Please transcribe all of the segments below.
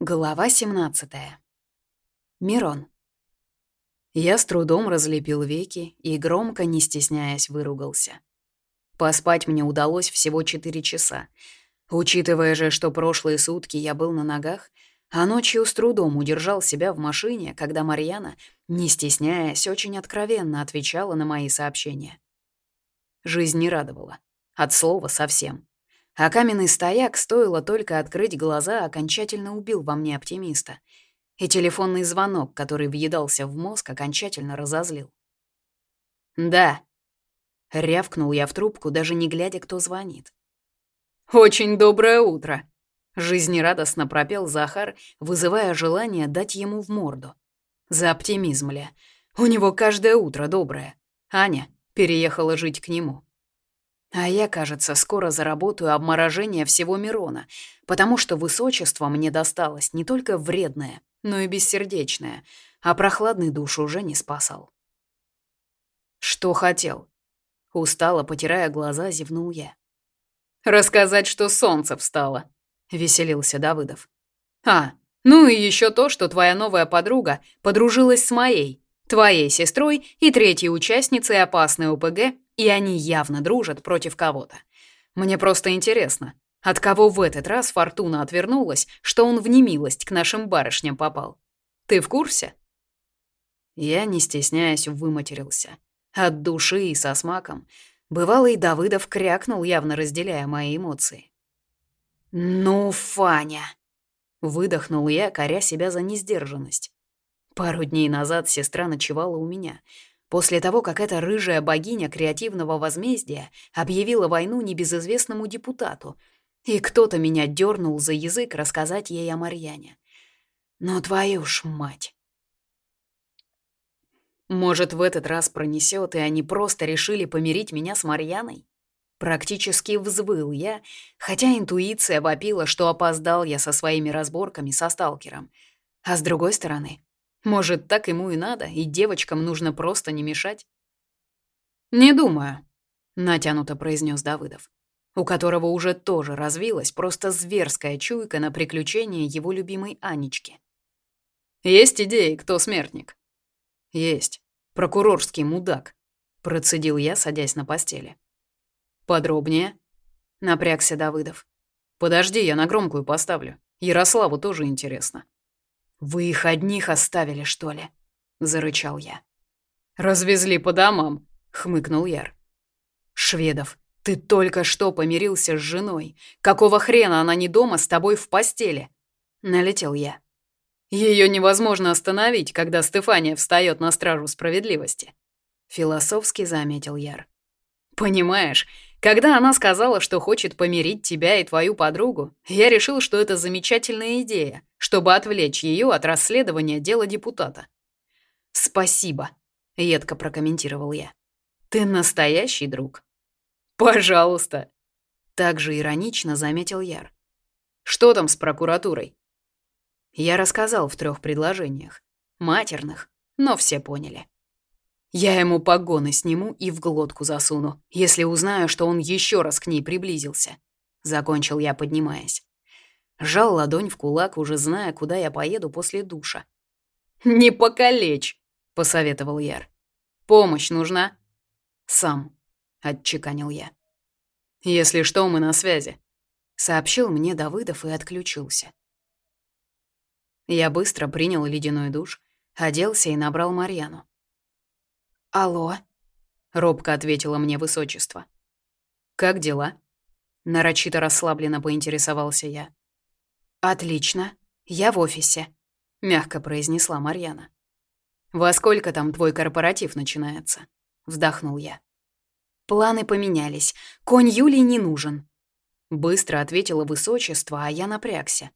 Глава 17. Мирон. Я с трудом разлепил веки и громко, не стесняясь, выругался. Поспать мне удалось всего 4 часа. Учитывая же, что прошлые сутки я был на ногах, а ночью с трудом удержал себя в машине, когда Марьяна, не стесняясь, очень откровенно отвечала на мои сообщения. Жизнь не радовала. От слова совсем. А каменный стояк, стоило только открыть глаза, окончательно убил во мне оптимиста. И телефонный звонок, который въедался в мозг, окончательно разозлил. «Да», — рявкнул я в трубку, даже не глядя, кто звонит. «Очень доброе утро», — жизнерадостно пропел Захар, вызывая желание дать ему в морду. «За оптимизм, ля. У него каждое утро доброе. Аня переехала жить к нему». А я, кажется, скоро заработаю обморожение всего Мирона, потому что высочество мне досталось не только вредное, но и бессердечное, а прохладный душ уже не спасал. «Что хотел?» Устало, потирая глаза, зевнул я. «Рассказать, что солнце встало», — веселился Давыдов. «А, ну и еще то, что твоя новая подруга подружилась с моей, твоей сестрой и третьей участницей опасной ОПГ и они явно дружат против кого-то. Мне просто интересно, от кого в этот раз Фортуна отвернулась, что он в немилость к нашим барышням попал. Ты в курсе? Я, не стесняясь, выматерился. От души и со смаком. Бывалый Давыдов крякнул, явно разделяя мои эмоции. «Ну, Фаня!» — выдохнул я, коря себя за несдержанность. Пару дней назад сестра ночевала у меня — После того, как эта рыжая богиня креативного возмездия объявила войну небезызвестному депутату, и кто-то меня дернул за язык рассказать ей о Марьяне. Но твою ж мать! Может, в этот раз пронесет, и они просто решили помирить меня с Марьяной? Практически взвыл я, хотя интуиция вопила, что опоздал я со своими разборками со сталкером. А с другой стороны, может, так ему и надо, и девочкам нужно просто не мешать? «Не думаю», — натянуто произнес Давыдов, у которого уже тоже развилась просто зверская чуйка на приключения его любимой Анечки. «Есть идеи, кто смертник?» «Есть. Прокурорский мудак», — процедил я, садясь на постели. «Подробнее?» — напрягся Давыдов. «Подожди, я на громкую поставлю. Ярославу тоже интересно». «Вы их одних оставили, что ли?» — зарычал я. «Развезли по домам», — хмыкнул Яр. «Шведов, ты только что помирился с женой. Какого хрена она не дома с тобой в постели?» Налетел я. Ее невозможно остановить, когда Стефания встает на стражу справедливости. Философски заметил Яр. Понимаешь, когда она сказала, что хочет помирить тебя и твою подругу, я решил, что это замечательная идея, чтобы отвлечь ее от расследования дела депутата. «Спасибо», — едко прокомментировал я. «Ты настоящий друг». «Пожалуйста», — также иронично заметил Яр. «Что там с прокуратурой?» Я рассказал в трех предложениях. Матерных, но все поняли. Я ему погоны сниму и в глотку засуну, если узнаю, что он еще раз к ней приблизился. Закончил я, поднимаясь. Жал ладонь в кулак, уже зная, куда я поеду после душа. «Не покалечь!» — посоветовал Яр. «Помощь нужна?» «Сам», — отчеканил я. «Если что, мы на связи», — сообщил мне Давыдов и отключился. Я быстро принял ледяной душ, оделся и набрал Марьяну. «Алло», — робко ответила мне высочество. «Как дела?» Нарочито расслабленно поинтересовался я. «Отлично. Я в офисе», — мягко произнесла Марьяна. «Во сколько там твой корпоратив начинается?» — вздохнул я. «Планы поменялись. Конь Юлий не нужен», — быстро ответила высочество, а я напрягся.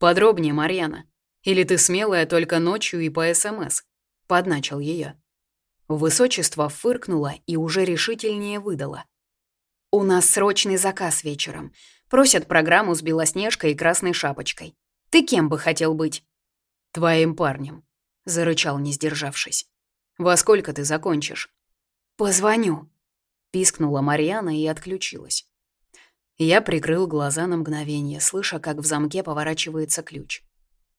«Подробнее, Марьяна. Или ты смелая только ночью и по СМС?» — подначил ее. Высочество фыркнуло и уже решительнее выдало. «У нас срочный заказ вечером. Просят программу с Белоснежкой и Красной Шапочкой. Ты кем бы хотел быть?» «Твоим парнем», — зарычал, не сдержавшись. «Во сколько ты закончишь?» «Позвоню», — пискнула Марьяна и отключилась. Я прикрыл глаза на мгновение, слыша, как в замке поворачивается ключ.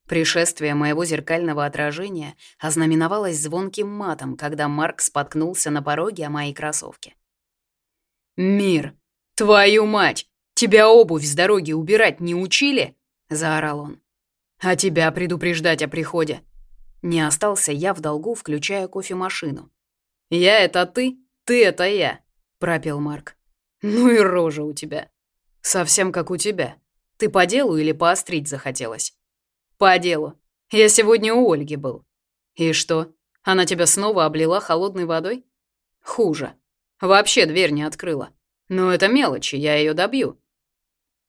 Пришествие моего зеркального отражения ознаменовалось звонким матом, когда Марк споткнулся на пороге о моей кроссовке. «Мир! Твою мать! Тебя обувь с дороги убирать не учили?» — заорал он. «А тебя предупреждать о приходе?» Не остался я в долгу, включая кофемашину. «Я — это ты, ты — это я», — пропел Марк. «Ну и рожа у тебя. Совсем как у тебя. Ты по делу или поострить захотелось?» «По делу. Я сегодня у Ольги был». «И что, она тебя снова облила холодной водой?» «Хуже. Вообще дверь не открыла. Но это мелочи, я ее добью».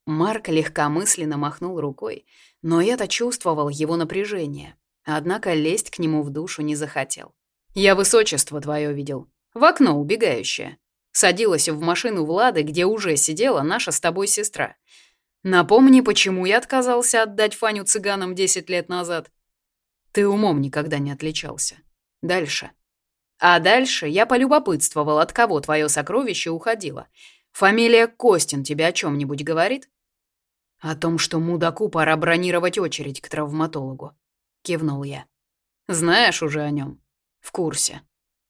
Марк легкомысленно махнул рукой, но я-то чувствовал его напряжение, однако лезть к нему в душу не захотел. «Я высочество твое видел, в окно убегающее. Садилась в машину Влады, где уже сидела наша с тобой сестра. Напомни, почему я отказался отдать Фаню цыганам 10 лет назад. Ты умом никогда не отличался. Дальше. А дальше я полюбопытствовал, от кого твое сокровище уходило. Фамилия Костин тебе о чем нибудь говорит? О том, что мудаку пора бронировать очередь к травматологу. Кивнул я. Знаешь уже о нем? В курсе.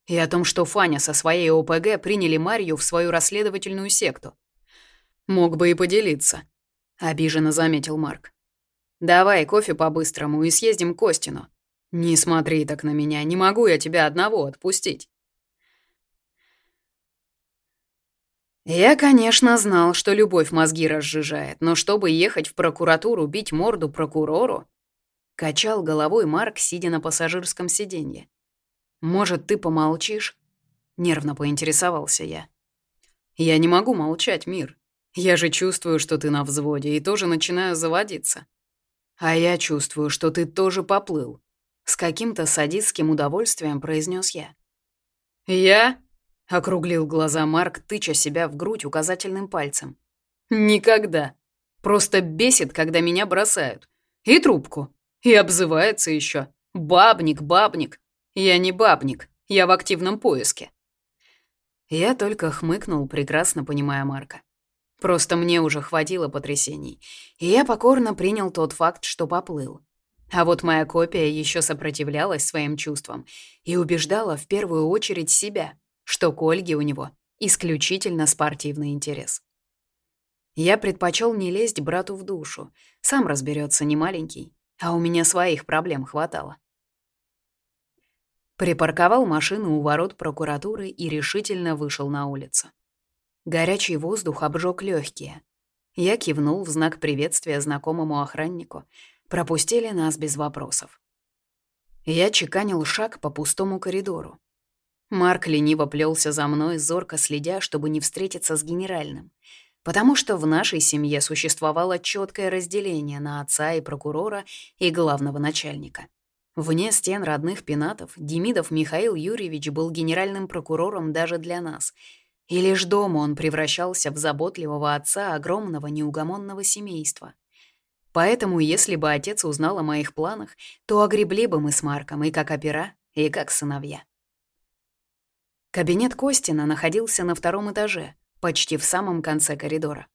И о том, что Фаня со своей ОПГ приняли Марью в свою расследовательную секту. Мог бы и поделиться. — обиженно заметил Марк. «Давай кофе по-быстрому и съездим к Костину. Не смотри так на меня, не могу я тебя одного отпустить». Я, конечно, знал, что любовь мозги разжижает, но чтобы ехать в прокуратуру бить морду прокурору... Качал головой Марк, сидя на пассажирском сиденье. «Может, ты помолчишь?» Нервно поинтересовался я. «Я не могу молчать, Мир. Я же чувствую, что ты на взводе, и тоже начинаю заводиться. А я чувствую, что ты тоже поплыл. С каким-то садистским удовольствием произнес я. Я? Округлил глаза Марк, тыча себя в грудь указательным пальцем. Никогда. Просто бесит, когда меня бросают. И трубку. И обзывается еще. Бабник, бабник. Я не бабник. Я в активном поиске. Я только хмыкнул, прекрасно понимая Марка. Просто мне уже хватило потрясений, и я покорно принял тот факт, что поплыл. А вот моя копия еще сопротивлялась своим чувствам и убеждала в первую очередь себя, что к Ольге у него исключительно спортивный интерес. Я предпочел не лезть брату в душу, сам разберется не маленький, а у меня своих проблем хватало. Припарковал машину у ворот прокуратуры и решительно вышел на улицу. Горячий воздух обжег легкие. Я кивнул в знак приветствия знакомому охраннику. Пропустили нас без вопросов. Я чеканил шаг по пустому коридору. Марк лениво плелся за мной, зорко следя, чтобы не встретиться с генеральным. Потому что в нашей семье существовало четкое разделение на отца и прокурора и главного начальника. Вне стен родных пенатов Демидов Михаил Юрьевич был генеральным прокурором даже для нас — и лишь дома он превращался в заботливого отца огромного неугомонного семейства. Поэтому, если бы отец узнал о моих планах, то огребли бы мы с Марком и как опера, и как сыновья. Кабинет Костина находился на втором этаже, почти в самом конце коридора.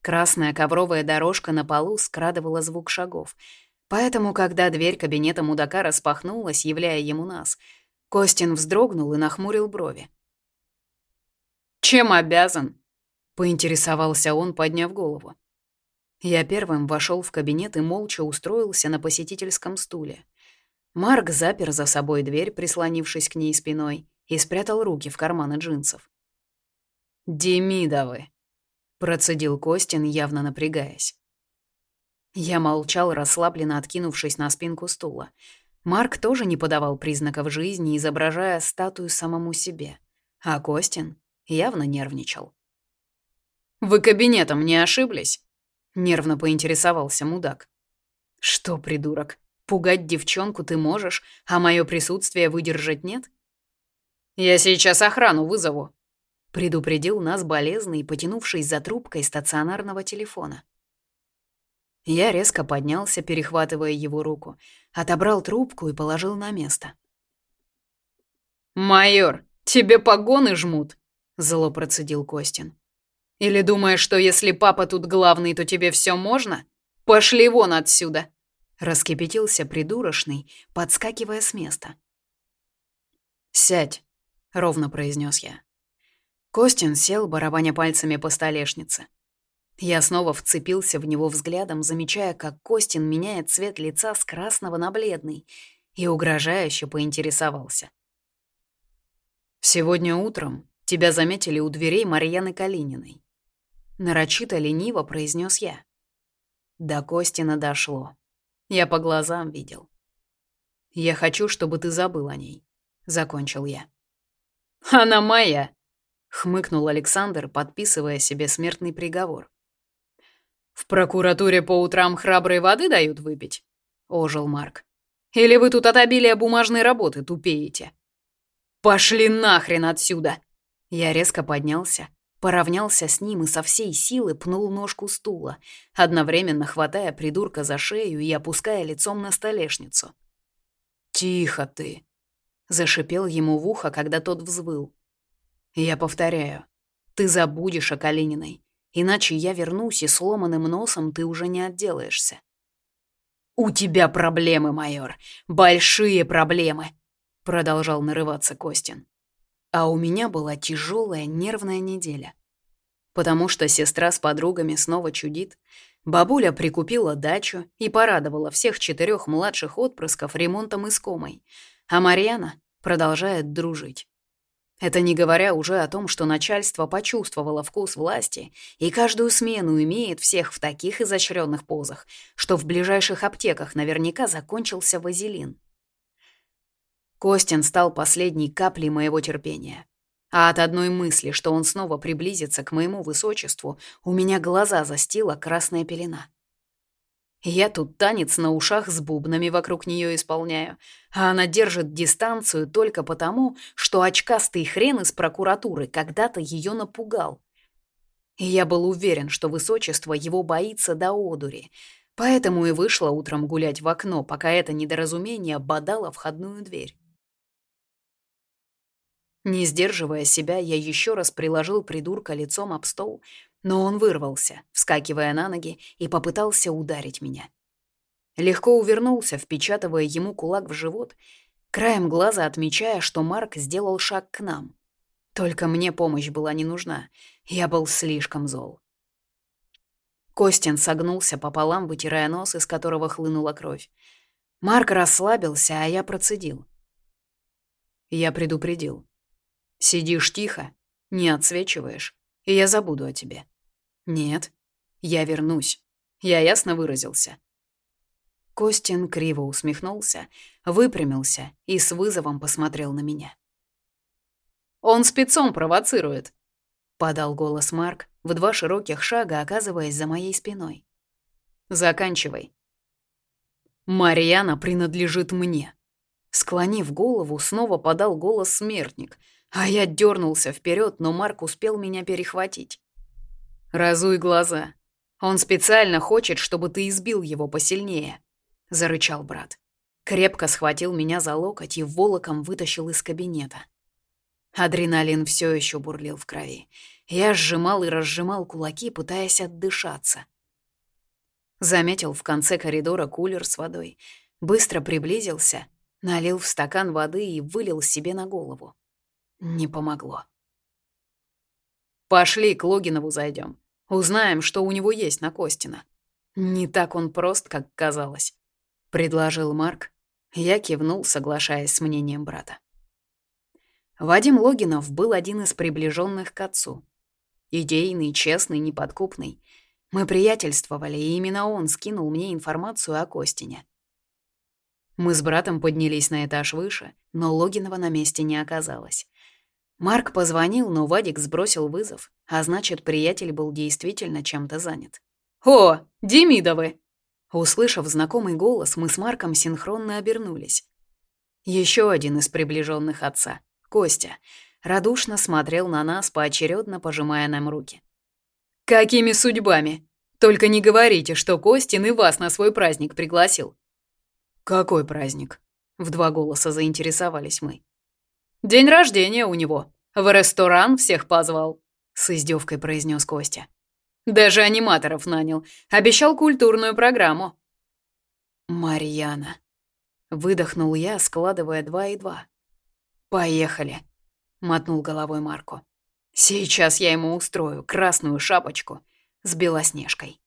Красная ковровая дорожка на полу скрадывала звук шагов, поэтому, когда дверь кабинета мудака распахнулась, являя ему нас, Костин вздрогнул и нахмурил брови. «Чем обязан?» — поинтересовался он, подняв голову. Я первым вошел в кабинет и молча устроился на посетительском стуле. Марк запер за собой дверь, прислонившись к ней спиной, и спрятал руки в карманы джинсов. «Демидовы», — процедил Костин, явно напрягаясь. Я молчал, расслабленно откинувшись на спинку стула. Марк тоже не подавал признаков жизни, изображая статую самому себе. А Костин явно нервничал. «Вы кабинетом не ошиблись?» — нервно поинтересовался мудак. «Что, придурок, пугать девчонку ты можешь, а мое присутствие выдержать нет?» «Я сейчас охрану вызову», — предупредил нас болезный, потянувшись за трубкой стационарного телефона. Я резко поднялся, перехватывая его руку, отобрал трубку и положил на место. «Майор, тебе погоны жмут!» — зло процедил Костин. Или думаешь, что если папа тут главный, то тебе все можно? Пошли вон отсюда!» Раскипятился придурочный, подскакивая с места. «Сядь», — ровно произнес я. Костин сел, барабаня пальцами по столешнице. Я снова вцепился в него взглядом, замечая, как Костин меняет цвет лица с красного на бледный, и угрожающе поинтересовался. «Сегодня утром тебя заметили у дверей Марьяны Калининой». Нарочито лениво произнес я. До Костина дошло. Я по глазам видел. «Я хочу, чтобы ты забыл о ней», — закончил я. «Она моя», — хмыкнул Александр, подписывая себе смертный приговор. «В прокуратуре по утрам храброй воды дают выпить?» — ожил Марк. «Или вы тут от обилия бумажной работы тупеете?» «Пошли нахрен отсюда!» Я резко поднялся, поравнялся с ним и со всей силы пнул ножку стула, одновременно хватая придурка за шею и опуская лицом на столешницу. «Тихо ты!» — зашипел ему в ухо, когда тот взвыл. «Я повторяю, ты забудешь о Калининой. Иначе я вернусь, и сломанным носом ты уже не отделаешься. «У тебя проблемы, майор, большие проблемы», — продолжал нарываться Костин. А у меня была тяжелая нервная неделя. Потому что сестра с подругами снова чудит, бабуля прикупила дачу и порадовала всех четырех младших отпрысков ремонтом искомой, а Марьяна продолжает дружить. Это не говоря уже о том, что начальство почувствовало вкус власти и каждую смену имеет всех в таких изощренных позах, что в ближайших аптеках наверняка закончился вазелин. Костин стал последней каплей моего терпения. А от одной мысли, что он снова приблизится к моему высочеству, у меня глаза застила красная пелена. Я тут танец на ушах с бубнами вокруг нее исполняю, а она держит дистанцию только потому, что очкастый хрен из прокуратуры когда-то ее напугал. Я был уверен, что высочество его боится до одури, поэтому и вышла утром гулять в окно, пока это недоразумение бодало входную дверь. Не сдерживая себя, я еще раз приложил придурка лицом об стол, но он вырвался, вскакивая на ноги, и попытался ударить меня. Легко увернулся, впечатывая ему кулак в живот, краем глаза отмечая, что Марк сделал шаг к нам. Только мне помощь была не нужна, я был слишком зол. Костин согнулся пополам, вытирая нос, из которого хлынула кровь. Марк расслабился, а я процедил. Я предупредил. Сидишь тихо, не отсвечиваешь, и я забуду о тебе. «Нет, я вернусь. Я ясно выразился». Костин криво усмехнулся, выпрямился и с вызовом посмотрел на меня. «Он спецом провоцирует», — подал голос Марк, в два широких шага оказываясь за моей спиной. «Заканчивай». «Марьяна принадлежит мне». Склонив голову, снова подал голос смертник, а я дернулся вперед, но Марк успел меня перехватить. «Разуй глаза. Он специально хочет, чтобы ты избил его посильнее», — зарычал брат. Крепко схватил меня за локоть и волоком вытащил из кабинета. Адреналин все еще бурлил в крови. Я сжимал и разжимал кулаки, пытаясь отдышаться. Заметил в конце коридора кулер с водой. Быстро приблизился, налил в стакан воды и вылил себе на голову. Не помогло. «Пошли к Логинову зайдем. Узнаем, что у него есть на Костина. Не так он прост, как казалось, предложил Марк. Я кивнул, соглашаясь с мнением брата. Вадим Логинов был один из приближенных к отцу. Идейный, честный, неподкупный. Мы приятельствовали, и именно он скинул мне информацию о Костине. Мы с братом поднялись на этаж выше, но Логинова на месте не оказалось. Марк позвонил, но Вадик сбросил вызов, а значит, приятель был действительно чем-то занят. «О, Демидовы!» Услышав знакомый голос, мы с Марком синхронно обернулись. Еще один из приближенных отца, Костя, радушно смотрел на нас, поочередно пожимая нам руки. «Какими судьбами? Только не говорите, что Костин и вас на свой праздник пригласил». «Какой праздник?» — в два голоса заинтересовались мы. День рождения у него. В ресторан всех позвал. с издевкой произнес Костя. Даже аниматоров нанял. Обещал культурную программу. Марьяна. Выдохнул я, складывая два и два. «Поехали», — мотнул головой Марко. «Сейчас я ему устрою красную шапочку с белоснежкой».